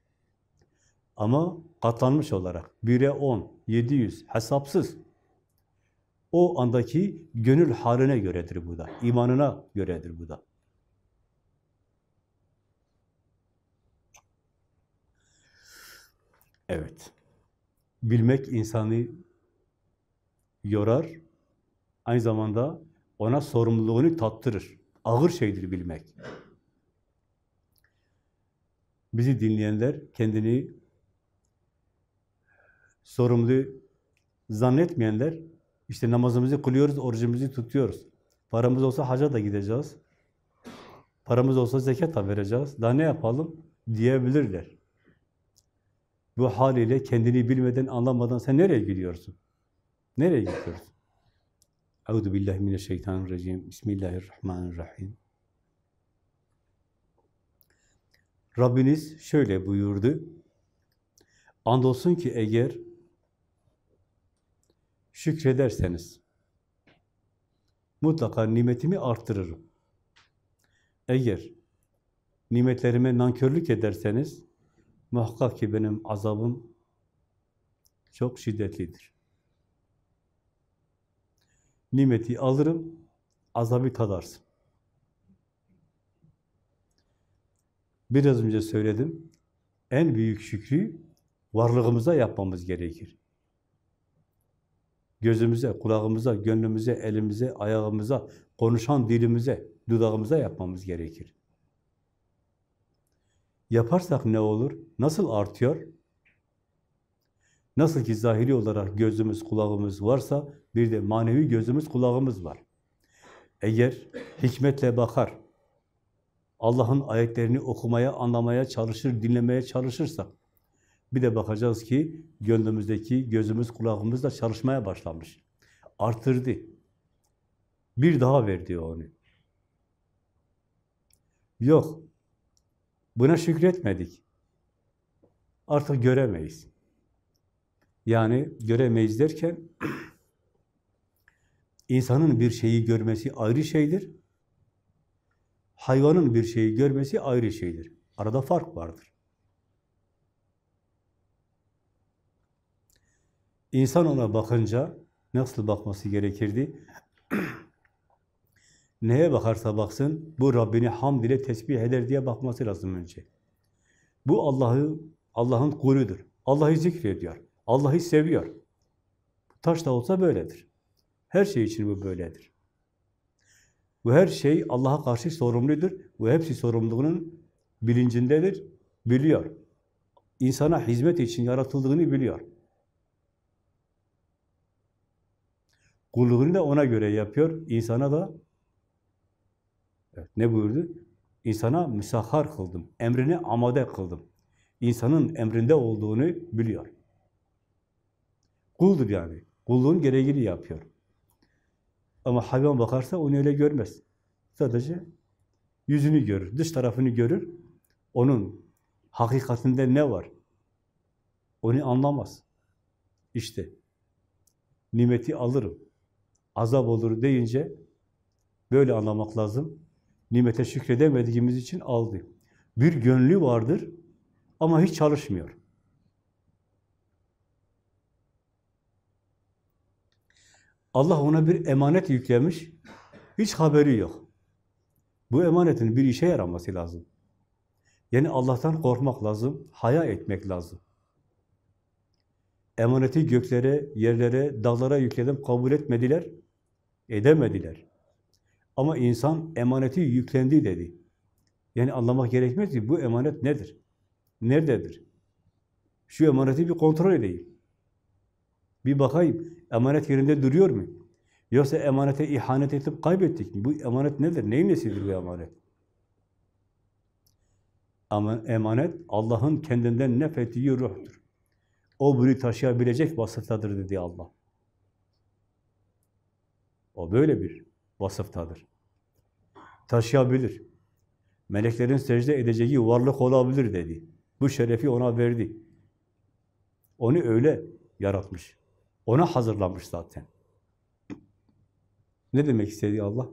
Ama katlanmış olarak 1'e 10, 700 hesapsız. O andaki gönül haline göredir bu da. imanına göredir bu da. Evet. Bilmek insanı yorar, aynı zamanda ona sorumluluğunu tattırır. Ağır şeydir bilmek. Bizi dinleyenler kendini sorumlu zannetmeyenler işte namazımızı kılıyoruz, orucumuzu tutuyoruz. Paramız olsa haca da gideceğiz. Paramız olsa zekat da vereceğiz. Daha ne yapalım diyebilirler. Bu haliyle kendini bilmeden, anlamadan sen nereye gidiyorsun? Nereye gidiyorsun? Euzu billahi mineşşeytanirracim. Bismillahirrahmanirrahim. Rabbiniz şöyle buyurdu. Andolsun ki eğer şükrederseniz mutlaka nimetimi arttırırım. Eğer nimetlerime nankörlük ederseniz muhakkak ki benim azabım çok şiddetlidir. Nimeti alırım, azabı tadarsın. Biraz önce söyledim. En büyük şükrü varlığımıza yapmamız gerekir. Gözümüze, kulağımıza, gönlümüze, elimize, ayağımıza, konuşan dilimize, dudağımıza yapmamız gerekir. Yaparsak ne olur? Nasıl artıyor? Nasıl ki zahiri olarak gözümüz, kulağımız varsa bir de manevi gözümüz, kulağımız var. Eğer hikmetle bakar, Allah'ın ayetlerini okumaya, anlamaya çalışır, dinlemeye çalışırsak, bir de bakacağız ki gönlümüzdeki gözümüz, kulağımız da çalışmaya başlamış. Artırdı. Bir daha verdi onu. Yok. Buna şükretmedik. Artık göremeyiz. Yani göremeyiz derken insanın bir şeyi görmesi ayrı şeydir. Hayvanın bir şeyi görmesi ayrı şeydir. Arada fark vardır. İnsan ona bakınca nasıl bakması gerekirdi? Neye bakarsa baksın, bu Rabbini hamd ile tesbih eder diye bakması lazım önce. Bu Allah'ı Allah'ın kuludur. Allah'ı zikrediyor. Allah'ı seviyor. Taş da olsa böyledir. Her şey için bu böyledir. Bu her şey Allah'a karşı sorumludur. Bu hepsi sorumluluğunun bilincindedir. Biliyor. İnsana hizmet için yaratıldığını biliyor. Kulluğunu da ona göre yapıyor. İnsana da evet, ne buyurdu? İnsana müsahhar kıldım. Emrine amade kıldım. İnsanın emrinde olduğunu biliyor. Kuldur yani. Kulluğun gereğini yapıyor. Ama hayvan bakarsa onu öyle görmez. Sadece yüzünü görür, dış tarafını görür. Onun hakikatinde ne var? Onu anlamaz. İşte nimeti alırım, azap olur deyince böyle anlamak lazım. Nimete şükredemediğimiz için aldı. Bir gönlü vardır ama hiç çalışmıyor. Allah ona bir emanet yüklemiş, hiç haberi yok. Bu emanetin bir işe yaraması lazım. Yani Allah'tan korkmak lazım, haya etmek lazım. Emaneti göklere, yerlere, dağlara yükledim, kabul etmediler, edemediler. Ama insan emaneti yüklendi dedi. Yani anlamak gerekmez ki bu emanet nedir? Nerededir? Şu emaneti bir kontrol edeyim. Bir bakayım, emanet yerinde duruyor mu? Yoksa emanete ihanet edip kaybettik mi? Bu emanet nedir? Neyin nesidir bu emanet? Ama emanet Allah'ın kendinden nefettiği ruhtur. O bunu taşıyabilecek vasıftadır dedi Allah. O böyle bir vasıftadır. Taşıyabilir. Meleklerin secde edeceği varlık olabilir dedi. Bu şerefi ona verdi. Onu öyle yaratmış. Ona hazırlamış zaten. Ne demek istedi Allah?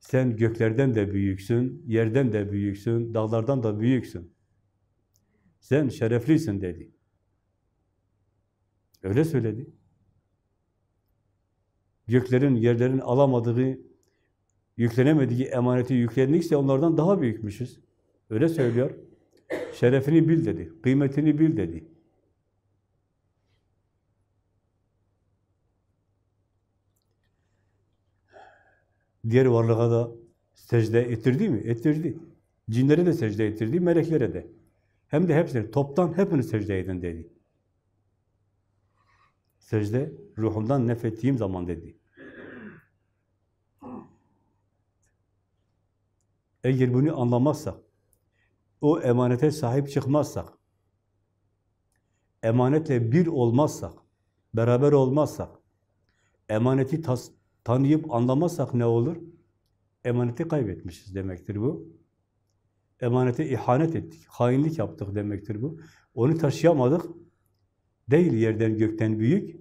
Sen göklerden de büyüksün, yerden de büyüksün, dağlardan da büyüksün. Sen şereflisin dedi. Öyle söyledi. Göklerin, yerlerin alamadığı, yüklenemediği emaneti yüklendikse onlardan daha büyükmüşüz. Öyle söylüyor. Şerefini bil dedi, kıymetini bil dedi. Diğer varlığa da secde ettirdi mi? Ettirdi. Cinlere de secde ettirdi, meleklere de. Hem de hepsini, toptan hepini secde edin dedi. Secde, ruhumdan nefettiğim zaman dedi. Eğer bunu anlamazsak, o emanete sahip çıkmazsak, emanetle bir olmazsak, beraber olmazsak, emaneti tanıyıp anlamazsak ne olur? Emaneti kaybetmişiz demektir bu. Emanete ihanet ettik, hainlik yaptık demektir bu. Onu taşıyamadık. Değil yerden gökten büyük.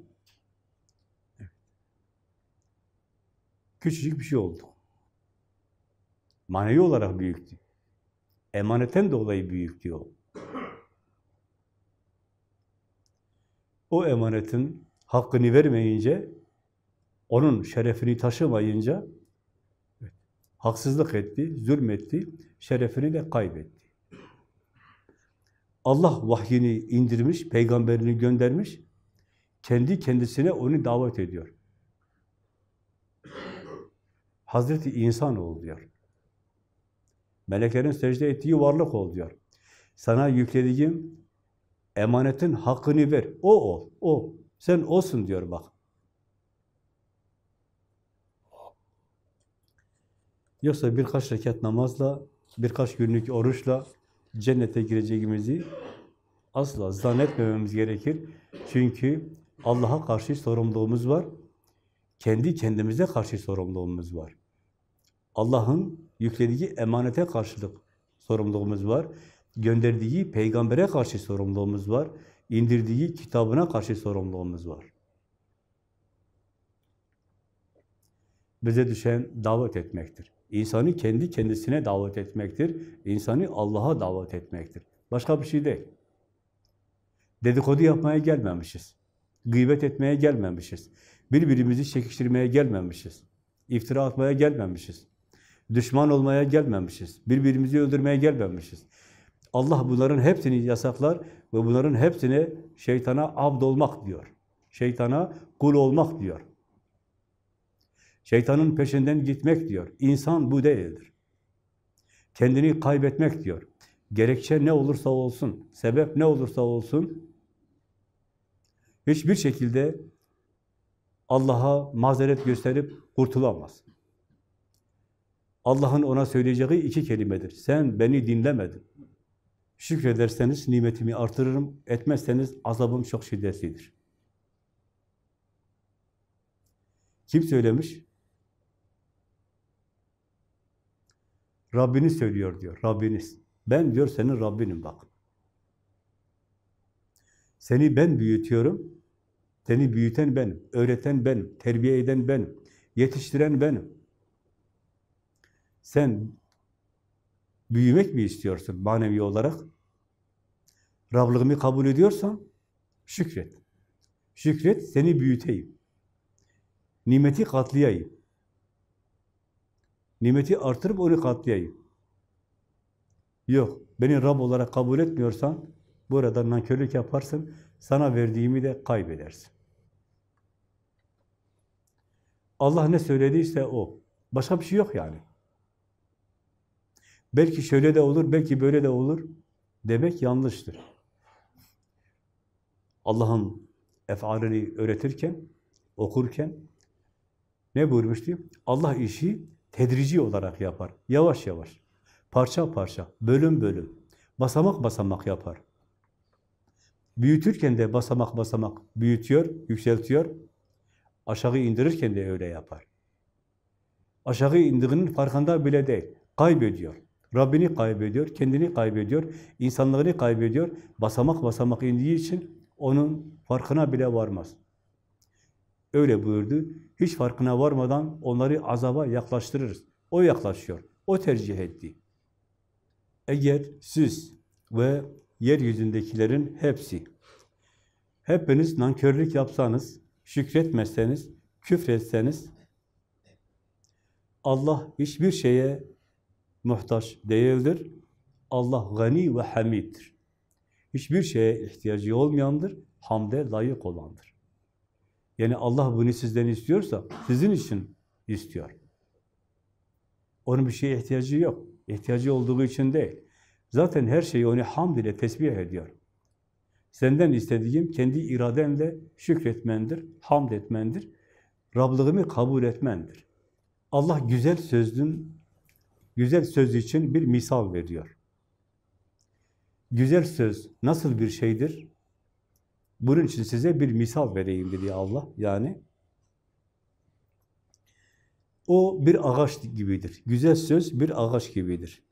Küçücük bir şey oldu. Manevi olarak büyüktü. Emanetten dolayı büyüktü o. O emanetin hakkını vermeyince, onun şerefini taşımayınca haksızlık etti, zulmetti, şerefini de kaybetti. Allah vahyini indirmiş, peygamberini göndermiş, kendi kendisine onu davet ediyor. Hazreti insan ol diyor. Meleklerin secde ettiği varlık ol diyor. Sana yüklediğim emanetin hakkını ver. O ol, o. Sen olsun diyor bak. Yoksa birkaç rekat namazla, birkaç günlük oruçla cennete gireceğimizi asla zannetmememiz gerekir. Çünkü Allah'a karşı sorumluluğumuz var. Kendi kendimize karşı sorumluluğumuz var. Allah'ın yüklediği emanete karşılık sorumluluğumuz var. Gönderdiği peygambere karşı sorumluluğumuz var. İndirdiği kitabına karşı sorumluluğumuz var. Bize düşen davet etmektir. İnsanı kendi kendisine davet etmektir. İnsanı Allah'a davet etmektir. Başka bir şey değil. Dedikodu yapmaya gelmemişiz. Gıybet etmeye gelmemişiz. Birbirimizi çekiştirmeye gelmemişiz. İftira atmaya gelmemişiz. Düşman olmaya gelmemişiz. Birbirimizi öldürmeye gelmemişiz. Allah bunların hepsini yasaklar ve bunların hepsine şeytana abd olmak diyor. Şeytana kul olmak diyor. Şeytanın peşinden gitmek diyor. İnsan bu değildir. Kendini kaybetmek diyor. Gerekçe ne olursa olsun, sebep ne olursa olsun, hiçbir şekilde Allah'a mazeret gösterip kurtulamaz. Allah'ın ona söyleyeceği iki kelimedir. Sen beni dinlemedin. Şükrederseniz nimetimi artırırım, etmezseniz azabım çok şiddetlidir. Kim söylemiş? Rabbiniz söylüyor diyor, Rabbiniz. Ben diyor senin Rabbinim bak. Seni ben büyütüyorum, seni büyüten benim, öğreten benim, terbiye eden benim, yetiştiren benim. Sen büyümek mi istiyorsun manevi olarak? Rablığımı kabul ediyorsan şükret. Şükret, seni büyüteyim. Nimeti katlayayım. Nimeti artırıp onu katlayayım. Yok, beni Rab olarak kabul etmiyorsan burada nankörlük yaparsın, sana verdiğimi de kaybedersin. Allah ne söylediyse o. Başka bir şey yok yani. Belki şöyle de olur, belki böyle de olur demek yanlıştır. Allah'ın efalini öğretirken, okurken ne buyurmuştu? Allah işi tedrici olarak yapar. Yavaş yavaş, parça parça, bölüm bölüm, basamak basamak yapar. Büyütürken de basamak basamak büyütüyor, yükseltiyor. Aşağı indirirken de öyle yapar. Aşağı indiğinin farkında bile değil. Kaybediyor. Rabbini kaybediyor, kendini kaybediyor, insanlığını kaybediyor. Basamak basamak indiği için onun farkına bile varmaz. Öyle buyurdu. Hiç farkına varmadan onları azaba yaklaştırırız. O yaklaşıyor. O tercih etti. Eğer siz ve yeryüzündekilerin hepsi hepiniz nankörlük yapsanız, şükretmezseniz, küfretseniz Allah hiçbir şeye muhtaç değildir. Allah gani ve hamiddir. Hiçbir şeye ihtiyacı olmayandır, hamde layık olandır. Yani Allah bunu sizden istiyorsa, sizin için istiyor. Onun bir şeye ihtiyacı yok. İhtiyacı olduğu için değil. Zaten her şeyi onu hamd ile tesbih ediyor. Senden istediğim kendi iradenle şükretmendir, hamd etmendir, Rablığımı kabul etmendir. Allah güzel sözün, güzel söz için bir misal veriyor. Güzel söz nasıl bir şeydir? Bunun için size bir misal vereyim dedi Allah. Yani o bir ağaç gibidir. Güzel söz bir ağaç gibidir.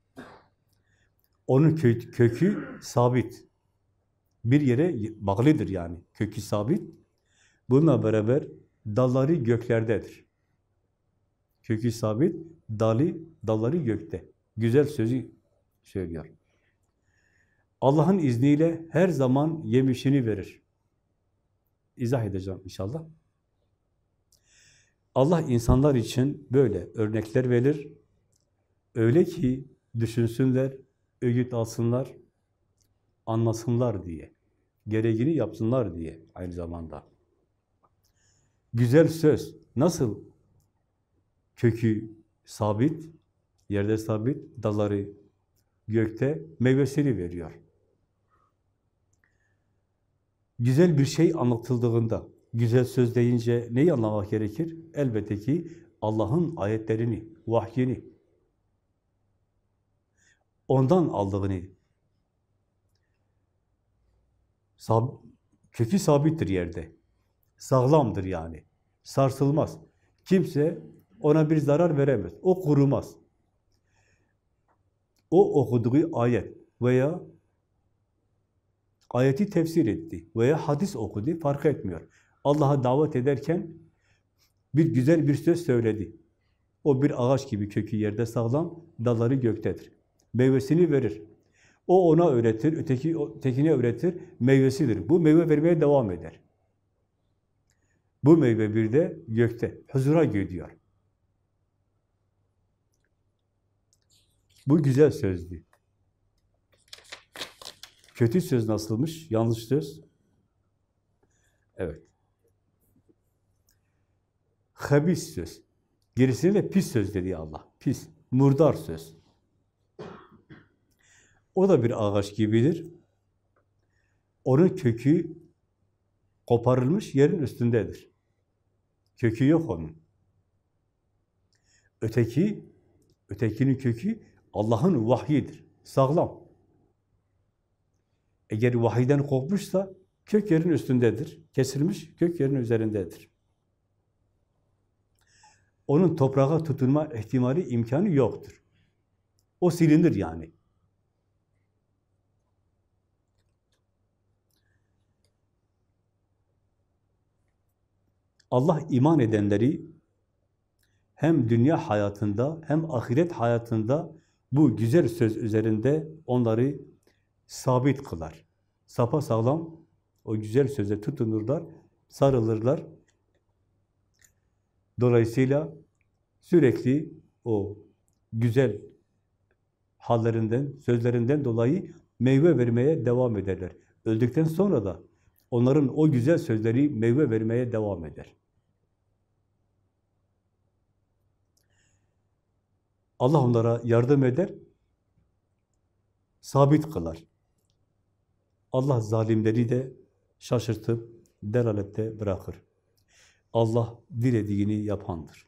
Onun kö- kökü sabit. Bir yere bağlıdır yani. Kökü sabit. Bununla beraber dalları göklerdedir. Kökü sabit, dalı, dalları gökte. Güzel sözü söylüyor. Allah'ın izniyle her zaman yemişini verir. İzah edeceğim inşallah. Allah insanlar için böyle örnekler verir. Öyle ki düşünsünler, öğüt alsınlar, anlasınlar diye. Gereğini yapsınlar diye aynı zamanda. Güzel söz nasıl kökü sabit, yerde sabit, dalları gökte meyvesini veriyor. Güzel bir şey anlatıldığında, güzel söz deyince neyi anlamak gerekir? Elbette ki Allah'ın ayetlerini, vahyini, ondan aldığını, sab kökü sabittir yerde, sağlamdır yani, sarsılmaz. Kimse ona bir zarar veremez, o kurumaz. O okuduğu ayet veya ayeti tefsir etti veya hadis okudu, fark etmiyor. Allah'a davet ederken bir güzel bir söz söyledi. O bir ağaç gibi kökü yerde sağlam, dalları göktedir. Meyvesini verir. O ona öğretir, öteki ötekine öğretir, meyvesidir. Bu meyve vermeye devam eder. Bu meyve bir de gökte, huzura gidiyor. Bu güzel sözdü. Kötü söz nasılmış? Yanlış söz. Evet. Habis söz. Gerisine de pis söz dedi Allah. Pis, murdar söz. O da bir ağaç gibidir. Onun kökü koparılmış yerin üstündedir. Kökü yok onun. Öteki, ötekinin kökü Allah'ın vahyidir. Sağlam. Eğer vahiden kopmuşsa kök yerin üstündedir. Kesilmiş kök yerin üzerindedir. Onun toprağa tutunma ihtimali, imkanı yoktur. O silinir yani. Allah iman edenleri hem dünya hayatında hem ahiret hayatında bu güzel söz üzerinde onları sabit kılar. Sapa sağlam o güzel söze tutunurlar, sarılırlar. Dolayısıyla sürekli o güzel hallerinden, sözlerinden dolayı meyve vermeye devam ederler. Öldükten sonra da onların o güzel sözleri meyve vermeye devam eder. Allah onlara yardım eder, sabit kılar. Allah zalimleri de şaşırtıp delalette bırakır. Allah dilediğini yapandır.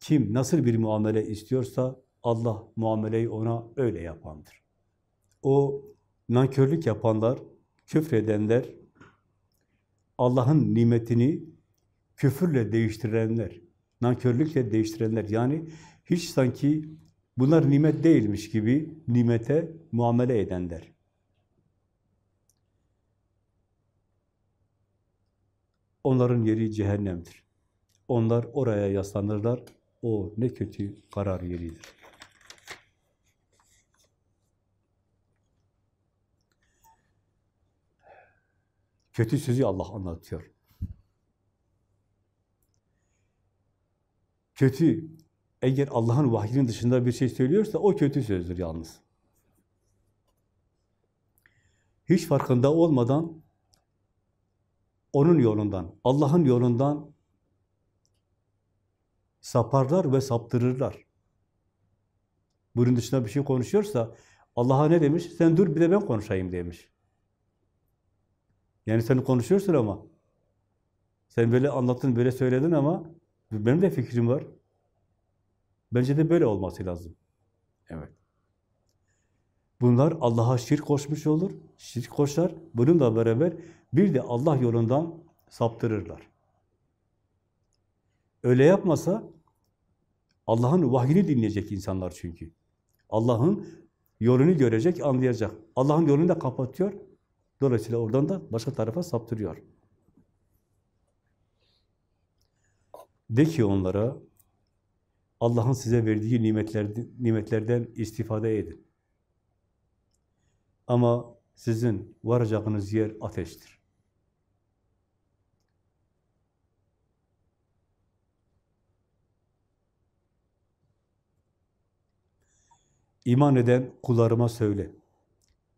Kim nasıl bir muamele istiyorsa Allah muameleyi ona öyle yapandır. O nankörlük yapanlar, küfredenler, Allah'ın nimetini küfürle değiştirenler, nankörlükle değiştirenler yani hiç sanki bunlar nimet değilmiş gibi nimete muamele edenler. Onların yeri cehennemdir. Onlar oraya yaslanırlar. O ne kötü karar yeridir. Kötü sözü Allah anlatıyor. Kötü, eğer Allah'ın vahyinin dışında bir şey söylüyorsa o kötü sözdür yalnız. Hiç farkında olmadan onun yolundan, Allah'ın yolundan saparlar ve saptırırlar. Bunun dışında bir şey konuşuyorsa Allah'a ne demiş? Sen dur bir de ben konuşayım demiş. Yani sen konuşuyorsun ama sen böyle anlattın, böyle söyledin ama benim de fikrim var. Bence de böyle olması lazım. Evet. Bunlar Allah'a şirk koşmuş olur, şirk koşar. Bununla beraber bir de Allah yolundan saptırırlar. Öyle yapmasa Allah'ın vahyini dinleyecek insanlar çünkü. Allah'ın Yolunu görecek, anlayacak. Allah'ın yolunu da kapatıyor. Dolayısıyla oradan da başka tarafa saptırıyor. De ki onlara, Allah'ın size verdiği nimetler, nimetlerden istifade edin. Ama sizin varacağınız yer ateştir. İman eden kullarıma söyle.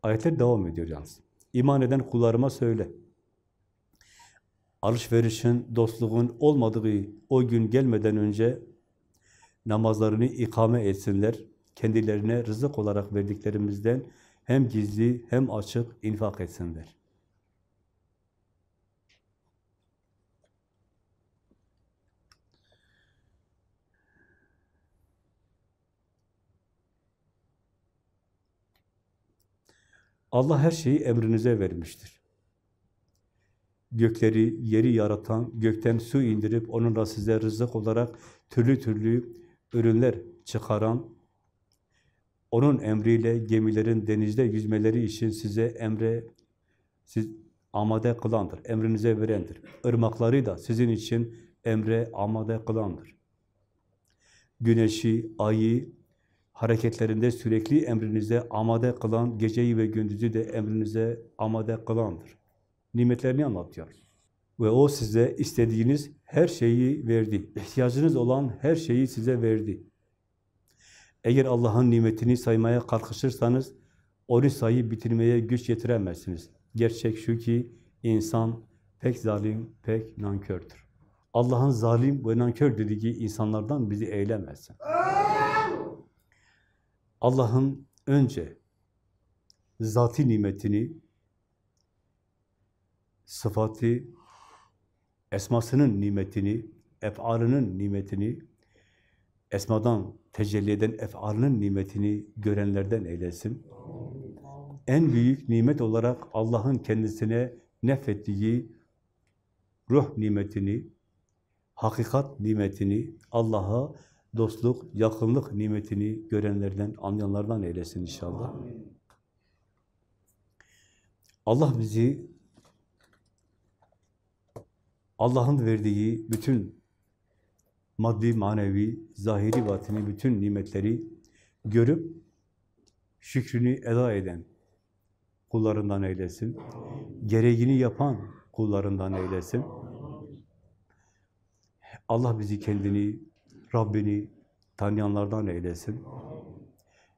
Ayetler devam ediyor yalnız. İman eden kullarıma söyle. Alışverişin, dostluğun olmadığı o gün gelmeden önce namazlarını ikame etsinler. Kendilerine rızık olarak verdiklerimizden hem gizli hem açık infak etsinler. Allah her şeyi emrinize vermiştir. Gökleri, yeri yaratan, gökten su indirip onunla size rızık olarak türlü türlü ürünler çıkaran, onun emriyle gemilerin denizde yüzmeleri için size emre siz amade kılandır, emrinize verendir. Irmakları da sizin için emre amade kılandır. Güneşi, ayı, hareketlerinde sürekli emrinize amade kılan, geceyi ve gündüzü de emrinize amade kılandır. Nimetlerini anlatıyor. Ve o size istediğiniz her şeyi verdi. İhtiyacınız olan her şeyi size verdi. Eğer Allah'ın nimetini saymaya kalkışırsanız, onu sayıp bitirmeye güç yetiremezsiniz. Gerçek şu ki, insan pek zalim, pek nankördür. Allah'ın zalim ve nankör dediği insanlardan bizi eylemesin. Allah'ın önce zati nimetini, sıfatı, esmasının nimetini, ef'alının nimetini, esmadan tecelli eden ef'alının nimetini görenlerden eylesin. En büyük nimet olarak Allah'ın kendisine nefettiği ruh nimetini, hakikat nimetini, Allah'a dostluk, yakınlık nimetini görenlerden, anlayanlardan eylesin inşallah. Allah bizi Allah'ın verdiği bütün maddi, manevi, zahiri, batini bütün nimetleri görüp şükrünü eda eden kullarından eylesin. Gereğini yapan kullarından eylesin. Allah bizi kendini, Rabbini tanıyanlardan eylesin.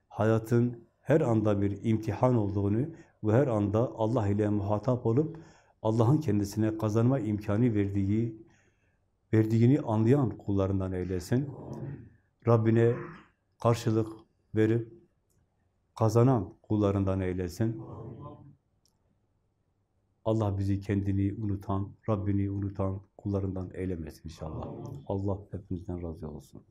Hayatın her anda bir imtihan olduğunu ve her anda Allah ile muhatap olup Allah'ın kendisine kazanma imkanı verdiği verdiğini anlayan kullarından eylesin. Rabbine karşılık verip kazanan kullarından eylesin. Allah bizi kendini unutan, Rabbini unutan kullarından eylemesin inşallah. Allah hepimizden razı olsun.